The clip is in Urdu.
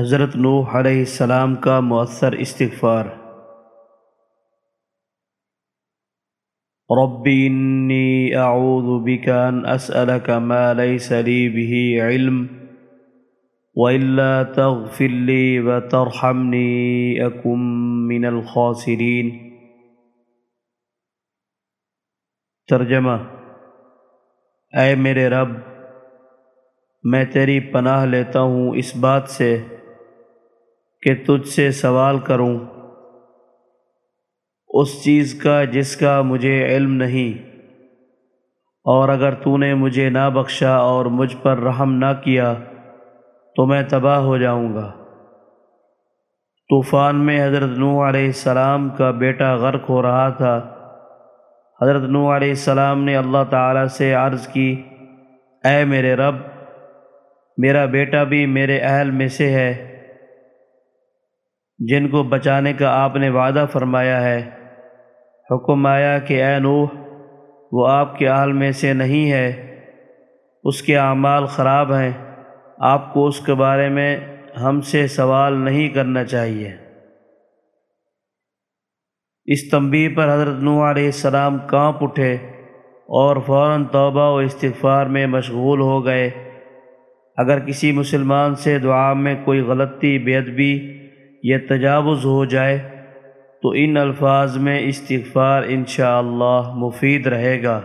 حضرت نوح علیہ السلام کا مؤثر استغفار۔ رب انی اعوذ بک ان اسألک ما لیس لی به علم وإلا تغفر لي وترحمني أكن من الخاسرين ترجمہ اے میرے رب، میں تیری پناہ لیتا ہوں اس بات سے کہ تجھ سے سوال کروں۔ اس چیز کا جس کا مجھے علم نہیں۔ اور اگر تو نے مجھے نہ بخشا اور مجھ پر رحم نہ کیا، تو میں تباہ ہو جاؤں گا۔ طوفان میں حضرت نوح علیہ السلام کا بیٹا غرق ہو رہا تھا۔ حضرت نوح علیہ السلام نے اللہ تعالیٰ سے عرض کی، اے میرے رب، میرا بیٹا بھی میرے اہل میں سے ہے۔ جن کو بچانے کا آپ نے وعدہ فرمایا ہے۔ حکم آیا کہ اے نوح، وہ آپ کے اہل میں سے نہیں ہے۔ اس کے اعمال خراب ہیں۔ آپ کو اس کے بارے میں ہم سے سوال نہیں کرنا چاہیے۔ اس تنبیہ پر حضرت نوح علیہ السلام کانپ اٹھے اور فوراً توبہ و استغفار میں مشغول ہو گئے۔ اگر کسی مسلمان سے دعا میں کوئی غلطی، بے ادبی یا تجاوز ہو جائے تو ان الفاظ میں استغفار انشاءاللہ مفید رہے گا۔